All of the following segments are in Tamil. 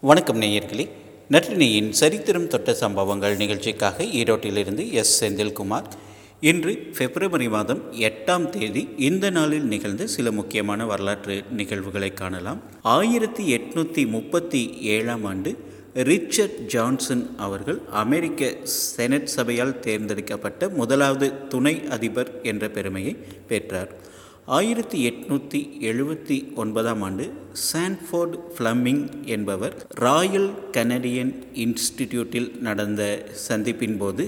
வணக்கம் நேயர்களே. நற்றினியின் சரித்திரம் தொட்ட சம்பவங்கள் நிகழ்ச்சிக்காக ஈரோட்டிலிருந்து எஸ். செந்தில்குமார். இன்று பிப்ரவரி மாதம் எட்டாம் தேதி இந்த நாளில் நிகழ்ந்த சில முக்கியமான வரலாற்று நிகழ்வுகளை காணலாம். ஆயிரத்தி எட்நூற்றி முப்பத்தி ஏழாம் ஆண்டு ரிச்சர்ட் ஜான்சன் அவர்கள் அமெரிக்க செனட் சபையால் தேர்ந்தெடுக்கப்பட்ட முதலாவது துணை அதிபர் என்ற பெருமையை பெற்றார். ஆயிரத்தி எட்நூற்றி எழுபத்தி ஒன்பதாம் ஆண்டு சான்ஃபோர்ட் ஃப்ளம்மிங் என்பவர் ராயல் கனடியன் இன்ஸ்டிடியூட்டில் நடந்த சந்திப்பின் போது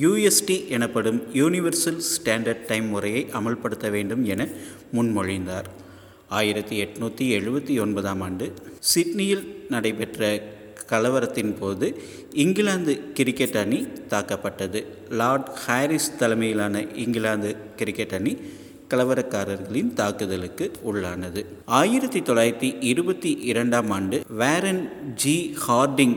யூஎஸ்டி எனப்படும் யூனிவர்சல் ஸ்டாண்டர்ட் டைம் முறையை அமல்படுத்த வேண்டும் என முன்மொழிந்தார். ஆயிரத்தி எட்நூற்றி எழுபத்தி ஒன்பதாம் ஆண்டு சிட்னியில் நடைபெற்ற கலவரத்தின் போது இங்கிலாந்து கிரிக்கெட் அணி தாக்கப்பட்டது. லார்ட் ஹாரிஸ் தலைமையிலான இங்கிலாந்து கிரிக்கெட் அணி கலவரக்காரர்களின் தாக்குதலுக்கு உள்ளானது. ஆயிரத்தி தொள்ளாயிரத்தி இருபத்தி இரண்டாம் ஆண்டு வேரன் ஜி. ஹார்டிங்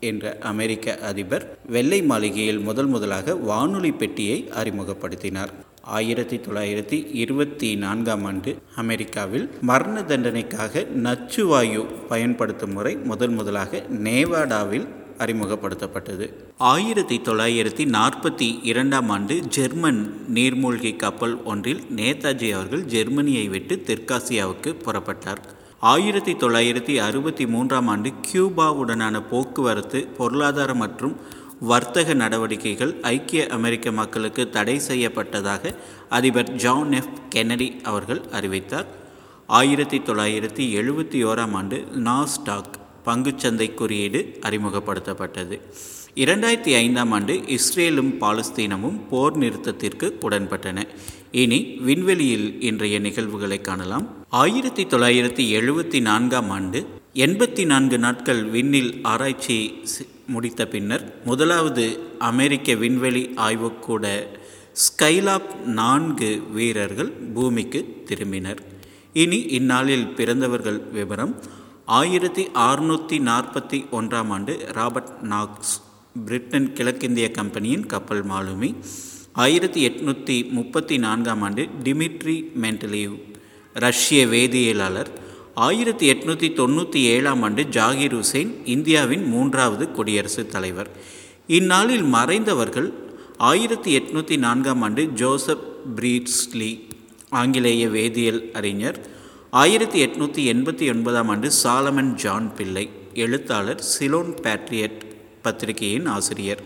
என்ற அமெரிக்க அதிபர் வெள்ளை மாளிகையில் முதல் முதலாக வானொலி பெட்டியை அறிமுகப்படுத்தினார். ஆயிரத்தி தொள்ளாயிரத்தி இருபத்தி நான்காம் ஆண்டு அமெரிக்காவில் மரண தண்டனைக்காக நச்சுவாயு பயன்படுத்தும் முறை முதல் முதலாக நேவாடாவில் அறிமுகப்படுத்தப்பட்டது. ஆயிரத்தி தொள்ளாயிரத்தி நாற்பத்தி இரண்டாம் ஆண்டு ஜெர்மன் நீர்மூழ்கி கப்பல் ஒன்றில் நேதாஜி அவர்கள் ஜெர்மனியை விட்டு தெற்காசியாவுக்கு புறப்பட்டார். ஆயிரத்தி தொள்ளாயிரத்தி அறுபத்தி மூன்றாம் ஆண்டு கியூபாவுடனான போக்குவரத்து பொருளாதார மற்றும் வர்த்தக நடவடிக்கைகள் ஐக்கிய அமெரிக்க மக்களுக்கு தடை செய்யப்பட்டதாக அதிபர் ஜான் எஃப் கென்னடி அவர்கள் அறிவித்தார். ஆயிரத்தி தொள்ளாயிரத்தி எழுபத்தி ஓராம் ஆண்டு நாஸ்டாக் பங்குச்சந்தை குறியீடு அறிமுகப்படுத்தப்பட்டது. இரண்டாயிரத்தி ஐந்தாம் ஆண்டு இஸ்ரேலும் பாலஸ்தீனமும் போர் நிறுத்தத்திற்கு உடன்பட்டன. இனி விண்வெளியில் இன்றைய நிகழ்வுகளை காணலாம். ஆயிரத்தி தொள்ளாயிரத்தி எழுபத்தி நான்காம் ஆண்டு எண்பத்தி நான்கு நாட்கள் விண்ணில் ஆராய்ச்சி முடித்த பின்னர் முதலாவது அமெரிக்க விண்வெளி ஆய்வுக்கூட ஸ்கைலாப் நான்கு வீரர்கள் பூமிக்கு திரும்பினர். இனி இந்நாளில் பிறந்தவர்கள் விவரம் ஆயிரத்தி அறுநூற்றி நாற்பத்தி ஒன்றாம் ஆண்டு ராபர்ட் நாக்ஸ் பிரிட்டன் கிழக்கிந்திய கம்பெனியின் கப்பல் மாலுமி. ஆயிரத்தி எட்நூற்றி முப்பத்தி நான்காம் ஆண்டு டிமிட்ரி மென்டலீவ் ரஷ்ய வேதியியலாளர். ஆயிரத்தி எட்நூற்றி தொண்ணூற்றி ஏழாம் ஆண்டு ஜாகிர் ஹுசேன் இந்தியாவின் மூன்றாவது குடியரசுத் தலைவர். இந்நாளில் மறைந்தவர்கள் ஆயிரத்தி எட்நூற்றி நான்காம் ஆண்டு ஜோசப் பிரீட்ஸ்லி ஆங்கிலேய வேதியியல் அறிஞர். ஆயிரத்தி எட்நூற்றி எண்பத்தி ஒன்பதாம் ஆண்டு சாலமன் ஜான் பிள்ளை எழுத்தாளர் சிலோன் பேட்ரியட் பத்திரிகையின் ஆசிரியர்.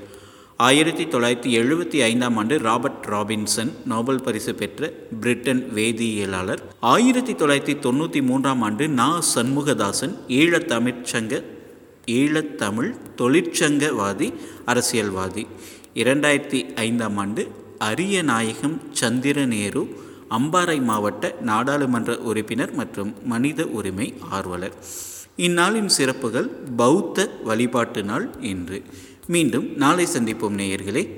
ஆயிரத்தி தொள்ளாயிரத்தி எழுபத்தி ஐந்தாம் ஆண்டு ராபர்ட் ராபின்சன் நோபல் பரிசு பெற்ற பிரிட்டன் வேதியியலாளர். ஆயிரத்தி தொள்ளாயிரத்தி தொண்ணூற்றி மூன்றாம் ஆண்டு நா. சண்முகதாசன் ஈழத்தமிழ்ச்சங்க ஈழத்தமிழ் தொழிற்சங்கவாதி அரசியல்வாதி. இரண்டாயிரத்தி ஐந்தாம் ஆண்டு அரிய நாயகம் சந்திர நேரு அம்பாறை மாவட்ட நாடாளுமன்ற உறுப்பினர் மற்றும் மனித உரிமை ஆர்வலர். இந்நாளின் சிறப்புகள் பௌத்த வழிபாட்டு நாள் இன்று மீண்டும் நாளை சந்திப்போம் நேயர்களே.